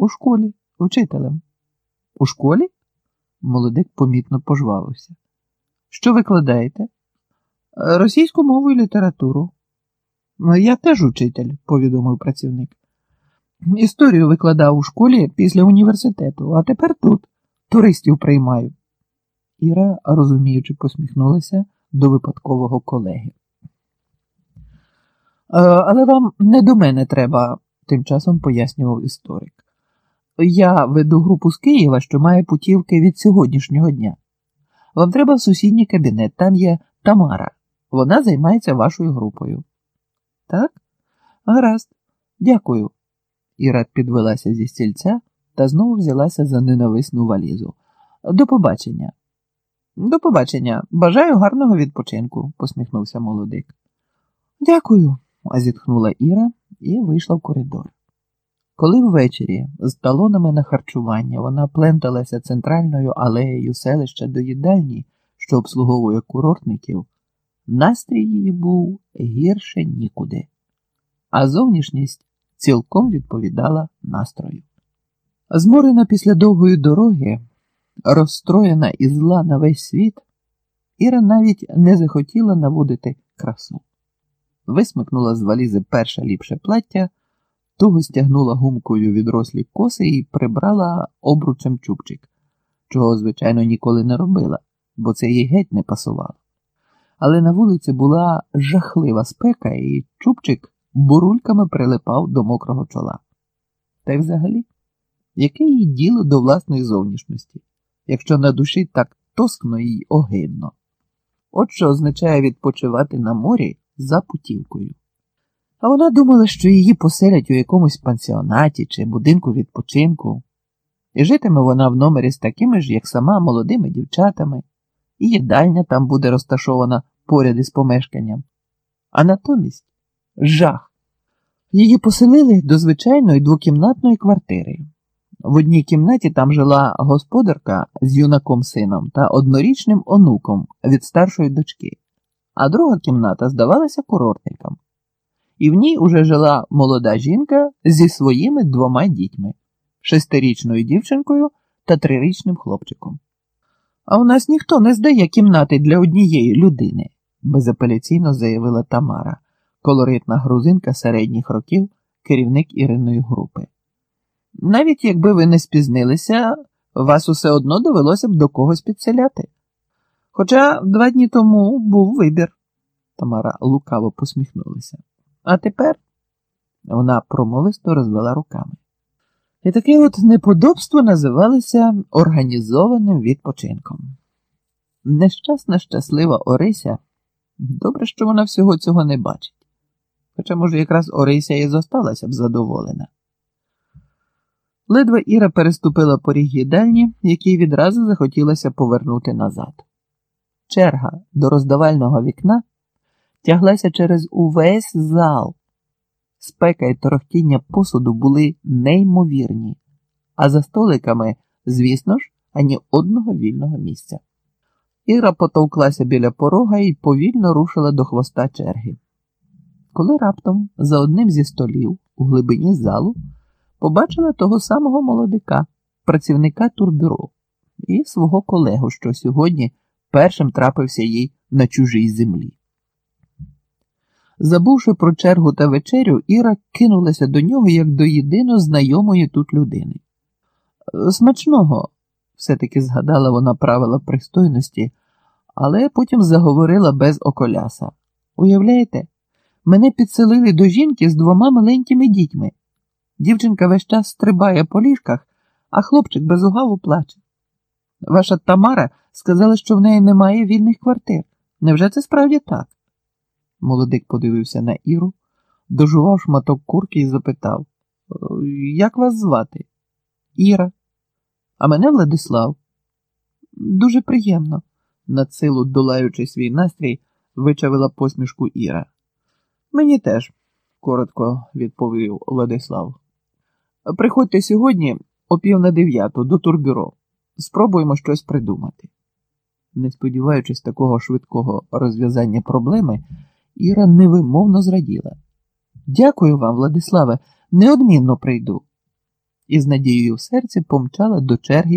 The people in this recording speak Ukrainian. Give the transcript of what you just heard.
У школі, вчителем. У школі? Молодик помітно пожвавився. Що викладаєте? «Е, Російську мову і літературу. «Ну, Я теж учитель, повідомив працівник. Історію викладав у школі після університету, а тепер тут туристів приймаю. Іра, розуміючи, посміхнулася до випадкового колеги. «Е, Але вам не до мене треба, тим часом пояснював історик. Я веду групу з Києва, що має путівки від сьогоднішнього дня. Вам треба в сусідній кабінет, там є Тамара. Вона займається вашою групою. Так? Гаразд, дякую. Іра підвелася зі стільця та знову взялася за ненависну валізу. До побачення. До побачення. Бажаю гарного відпочинку, посміхнувся молодик. Дякую, зітхнула Іра і вийшла в коридор. Коли ввечері з талонами на харчування вона пленталася центральною алеєю селища до їдальні, що обслуговує курортників, настрій її був гірше нікуди, а зовнішність цілком відповідала настрою. Зморена після довгої дороги, розстроєна і зла на весь світ, Іра навіть не захотіла наводити красу. Висмикнула з валізи перше ліпше плаття, туго стягнула гумкою відрослі коси і прибрала обручем чубчик, чого, звичайно, ніколи не робила, бо це їй геть не пасувало. Але на вулиці була жахлива спека, і чубчик бурульками прилипав до мокрого чола. Та й взагалі, яке їй діло до власної зовнішності, якщо на душі так тоскно і огидно? От що означає відпочивати на морі за путівкою. А вона думала, що її поселять у якомусь пансіонаті чи будинку відпочинку, і житиме вона в номері з такими ж, як сама, молодими дівчатами, і їдальня там буде розташована поряд із помешканням. А натомість жах. Її поселили до звичайної двокімнатної квартири. В одній кімнаті там жила господарка з юнаком сином та однорічним онуком від старшої дочки, а друга кімната здавалася курортникам. І в ній уже жила молода жінка зі своїми двома дітьми шестирічною дівчинкою та трирічним хлопчиком. А у нас ніхто не здає кімнати для однієї людини, безапеляційно заявила Тамара, колоритна грузинка середніх років, керівник Іриної групи. Навіть якби ви не спізнилися, вас усе одно довелося б до когось підселяти. Хоча два дні тому був вибір, Тамара лукаво посміхнулася. А тепер вона промовисто розвела руками. І таке от неподобство називалося організованим відпочинком. Нещасна, щаслива Орися, добре, що вона всього цього не бачить. Хоча, може, якраз Орися і зосталася б задоволена. Ледве Іра переступила поріг їдальні, якій відразу захотілося повернути назад. Черга до роздавального вікна тяглася через увесь зал. Спека і торохтіння посуду були неймовірні, а за столиками, звісно ж, ані одного вільного місця. Іра потовклася біля порога і повільно рушила до хвоста черги. Коли раптом за одним зі столів у глибині залу побачила того самого молодика, працівника турбюро і свого колегу, що сьогодні першим трапився їй на чужій землі. Забувши про чергу та вечерю, Іра кинулася до нього як до єдино знайомої тут людини. Смачного, все-таки згадала вона правила пристойності, але потім заговорила без околяса. Уявляєте, мене підселили до жінки з двома маленькими дітьми. Дівчинка весь час стрибає по ліжках, а хлопчик безугаву плаче. Ваша Тамара сказала, що в неї немає вільних квартир. Невже це справді так? Молодик подивився на Іру, дожував шматок курки і запитав Як вас звати? Іра. А мене Владислав. Дуже приємно, над силу долаючи свій настрій, вичавила посмішку Іра. Мені теж, коротко відповів Владислав. Приходьте сьогодні о пів на дев'яту до турбюро. Спробуємо щось придумати. Не сподіваючись такого швидкого розв'язання проблеми, Іра невимовно зраділа. Дякую вам, Владиславе, неодмінно прийду. і з надією в серці помчала до черги